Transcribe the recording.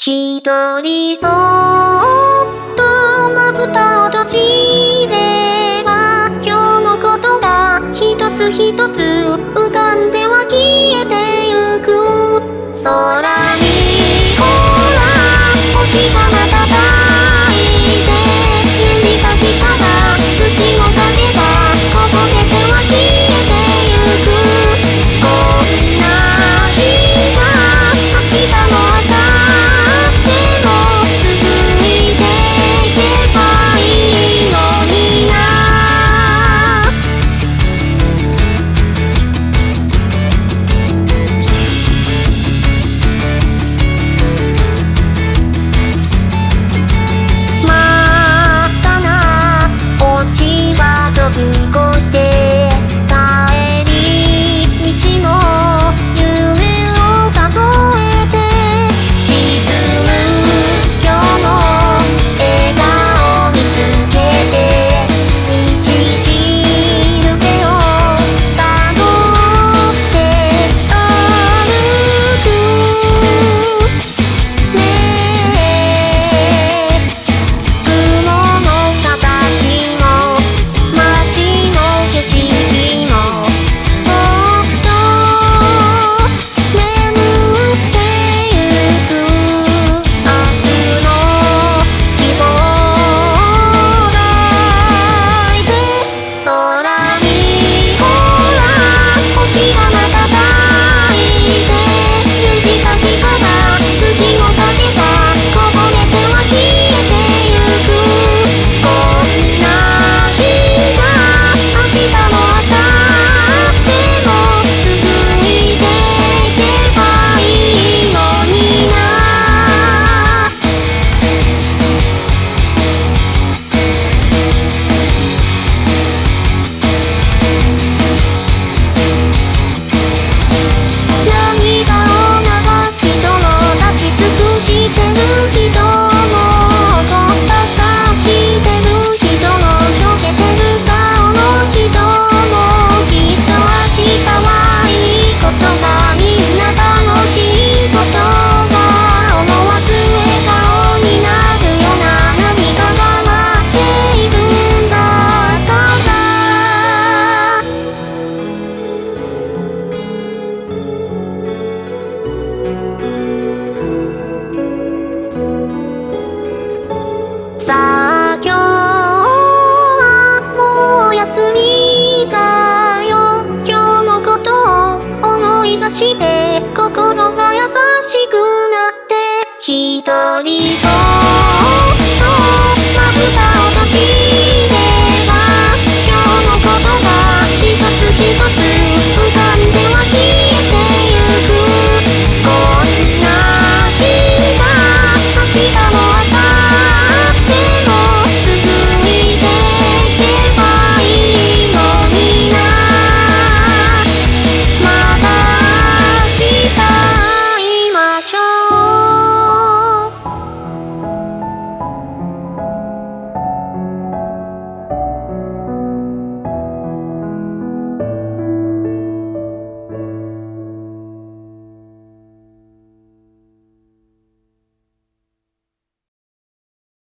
一人そっとまぶたを閉じれば今日のことが一つ一つ浮かんでは消えてる人もして心が優しくなって一人そう。